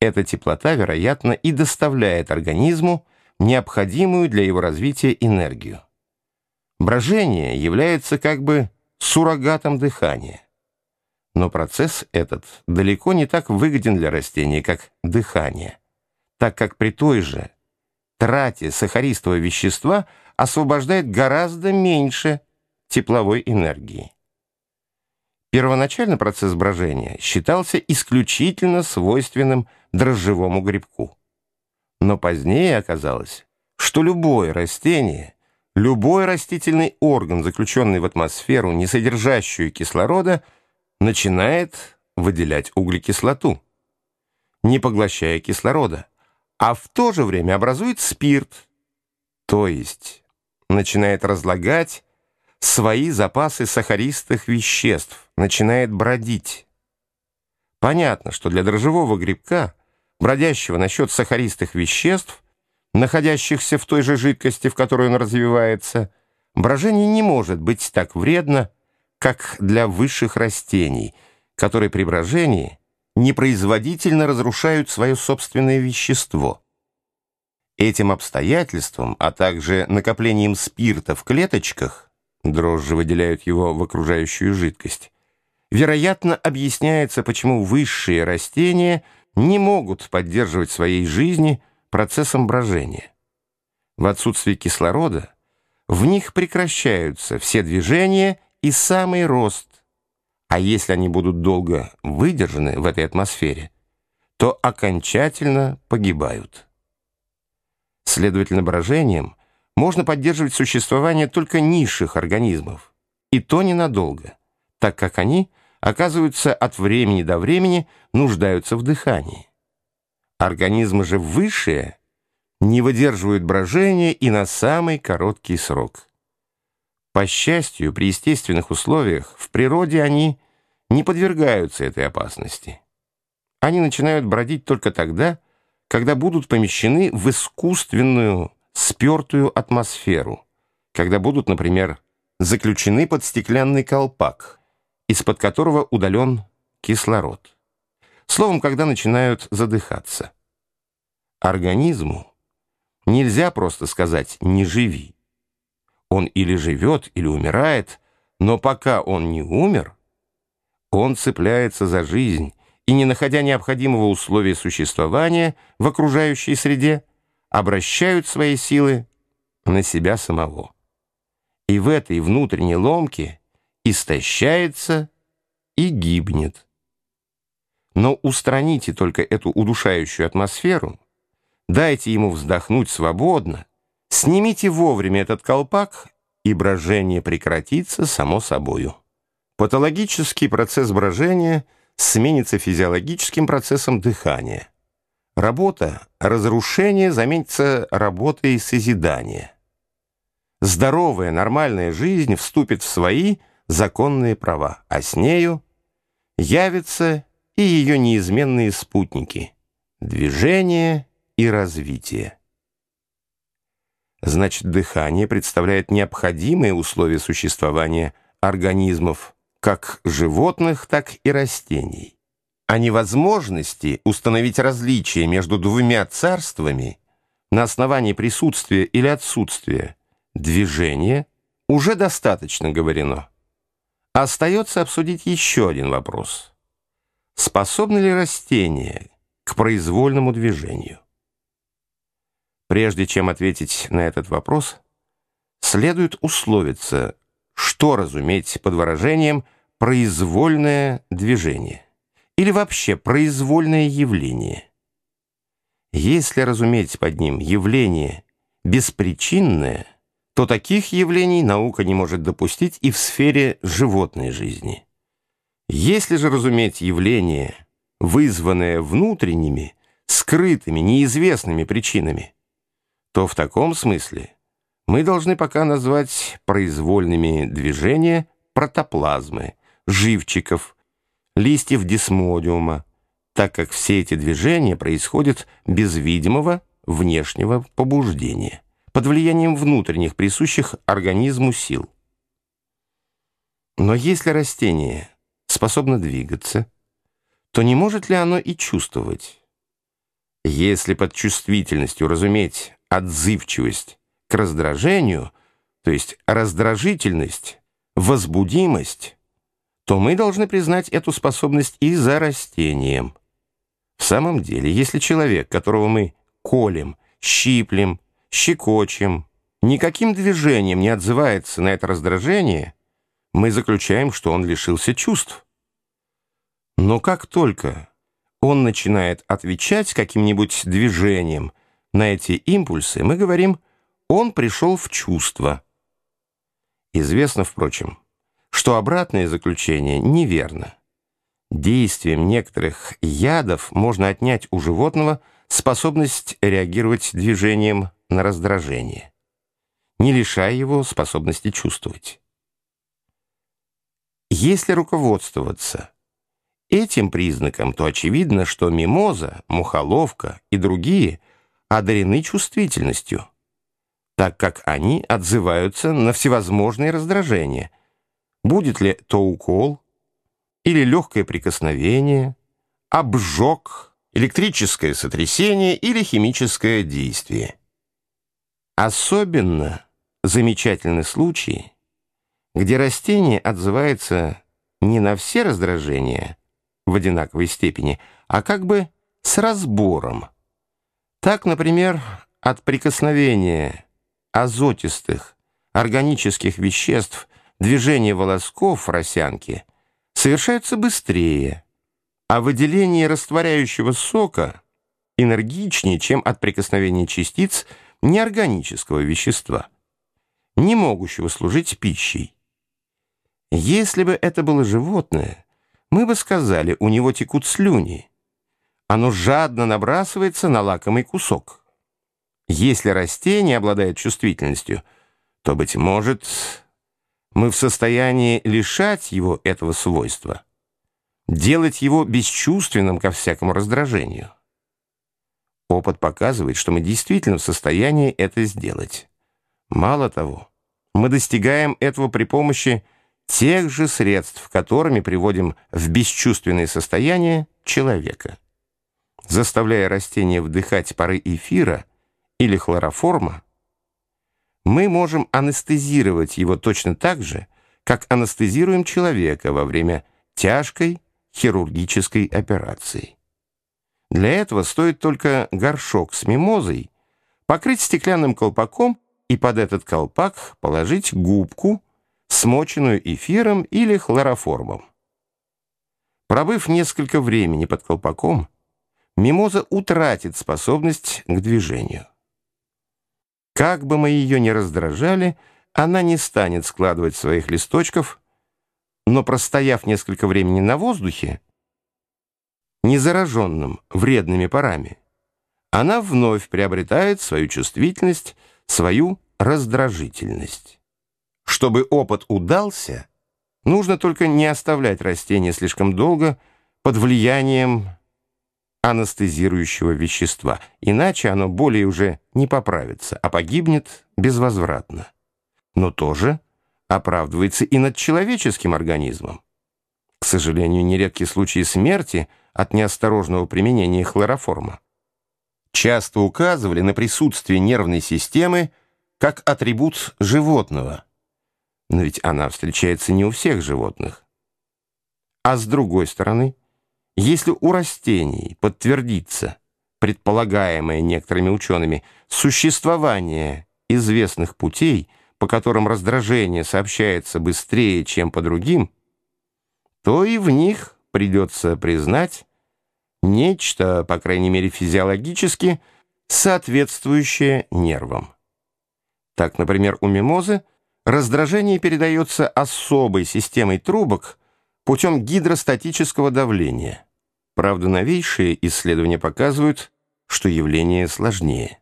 Эта теплота, вероятно, и доставляет организму необходимую для его развития энергию. Брожение является как бы суррогатом дыхания. Но процесс этот далеко не так выгоден для растения, как дыхание, так как при той же трате сахаристого вещества освобождает гораздо меньше тепловой энергии. Первоначально процесс брожения считался исключительно свойственным дрожжевому грибку. Но позднее оказалось, что любое растение, любой растительный орган, заключенный в атмосферу, не содержащую кислорода, начинает выделять углекислоту, не поглощая кислорода, а в то же время образует спирт, то есть начинает разлагать свои запасы сахаристых веществ, начинает бродить. Понятно, что для дрожжевого грибка, бродящего насчет сахаристых веществ, находящихся в той же жидкости, в которой он развивается, брожение не может быть так вредно, как для высших растений, которые при брожении непроизводительно разрушают свое собственное вещество. Этим обстоятельством, а также накоплением спирта в клеточках, дрожжи выделяют его в окружающую жидкость, вероятно, объясняется, почему высшие растения не могут поддерживать своей жизни процессом брожения. В отсутствии кислорода в них прекращаются все движения и самый рост, а если они будут долго выдержаны в этой атмосфере, то окончательно погибают. Следовательно, брожением – можно поддерживать существование только низших организмов, и то ненадолго, так как они, оказываются от времени до времени, нуждаются в дыхании. Организмы же высшие не выдерживают брожения и на самый короткий срок. По счастью, при естественных условиях в природе они не подвергаются этой опасности. Они начинают бродить только тогда, когда будут помещены в искусственную спертую атмосферу, когда будут, например, заключены под стеклянный колпак, из-под которого удален кислород. Словом, когда начинают задыхаться. Организму нельзя просто сказать «не живи». Он или живет, или умирает, но пока он не умер, он цепляется за жизнь и, не находя необходимого условия существования в окружающей среде, обращают свои силы на себя самого. И в этой внутренней ломке истощается и гибнет. Но устраните только эту удушающую атмосферу, дайте ему вздохнуть свободно, снимите вовремя этот колпак, и брожение прекратится само собою. Патологический процесс брожения сменится физиологическим процессом дыхания – Работа разрушение заменится работой созидания. Здоровая, нормальная жизнь вступит в свои законные права, а с нею явятся и ее неизменные спутники — движение и развитие. Значит, дыхание представляет необходимые условия существования организмов, как животных, так и растений о невозможности установить различие между двумя царствами на основании присутствия или отсутствия движения уже достаточно говорено. Остается обсудить еще один вопрос. Способны ли растения к произвольному движению? Прежде чем ответить на этот вопрос, следует условиться, что разуметь под выражением «произвольное движение» или вообще произвольное явление. Если разуметь под ним явление беспричинное, то таких явлений наука не может допустить и в сфере животной жизни. Если же разуметь явление, вызванное внутренними, скрытыми, неизвестными причинами, то в таком смысле мы должны пока назвать произвольными движения протоплазмы, живчиков, листьев дисмодиума, так как все эти движения происходят без видимого внешнего побуждения, под влиянием внутренних присущих организму сил. Но если растение способно двигаться, то не может ли оно и чувствовать? Если под чувствительностью разуметь отзывчивость к раздражению, то есть раздражительность, возбудимость, то мы должны признать эту способность и за растением. В самом деле, если человек, которого мы колем, щиплем, щекочем, никаким движением не отзывается на это раздражение, мы заключаем, что он лишился чувств. Но как только он начинает отвечать каким-нибудь движением на эти импульсы, мы говорим «он пришел в чувство». Известно, впрочем, что обратное заключение неверно. Действием некоторых ядов можно отнять у животного способность реагировать движением на раздражение, не лишая его способности чувствовать. Если руководствоваться этим признаком, то очевидно, что мимоза, мухоловка и другие одарены чувствительностью, так как они отзываются на всевозможные раздражения, будет ли то укол или легкое прикосновение, обжог, электрическое сотрясение или химическое действие. Особенно замечательны случаи, где растение отзывается не на все раздражения в одинаковой степени, а как бы с разбором. Так, например, от прикосновения азотистых органических веществ движение волосков в росянке совершается быстрее, а выделение растворяющего сока энергичнее, чем от прикосновения частиц неорганического вещества, не могущего служить пищей. Если бы это было животное, мы бы сказали, у него текут слюни. Оно жадно набрасывается на лакомый кусок. Если растение обладает чувствительностью, то, быть может, мы в состоянии лишать его этого свойства, делать его бесчувственным ко всякому раздражению. Опыт показывает, что мы действительно в состоянии это сделать. Мало того, мы достигаем этого при помощи тех же средств, которыми приводим в бесчувственное состояние человека. Заставляя растение вдыхать пары эфира или хлороформа, мы можем анестезировать его точно так же, как анестезируем человека во время тяжкой хирургической операции. Для этого стоит только горшок с мимозой покрыть стеклянным колпаком и под этот колпак положить губку, смоченную эфиром или хлороформом. Пробыв несколько времени под колпаком, мимоза утратит способность к движению. Как бы мы ее ни раздражали, она не станет складывать своих листочков, но простояв несколько времени на воздухе, не зараженным вредными парами, она вновь приобретает свою чувствительность, свою раздражительность. Чтобы опыт удался, нужно только не оставлять растение слишком долго под влиянием анестезирующего вещества, иначе оно более уже не поправится, а погибнет безвозвратно. Но тоже оправдывается и над человеческим организмом. К сожалению, нередки случаи смерти от неосторожного применения хлороформа. Часто указывали на присутствие нервной системы как атрибут животного – но ведь она встречается не у всех животных. А с другой стороны, если у растений подтвердится предполагаемое некоторыми учеными существование известных путей, по которым раздражение сообщается быстрее, чем по другим, то и в них придется признать нечто, по крайней мере физиологически, соответствующее нервам. Так, например, у мимозы – Раздражение передается особой системой трубок путем гидростатического давления. Правда, новейшие исследования показывают, что явление сложнее.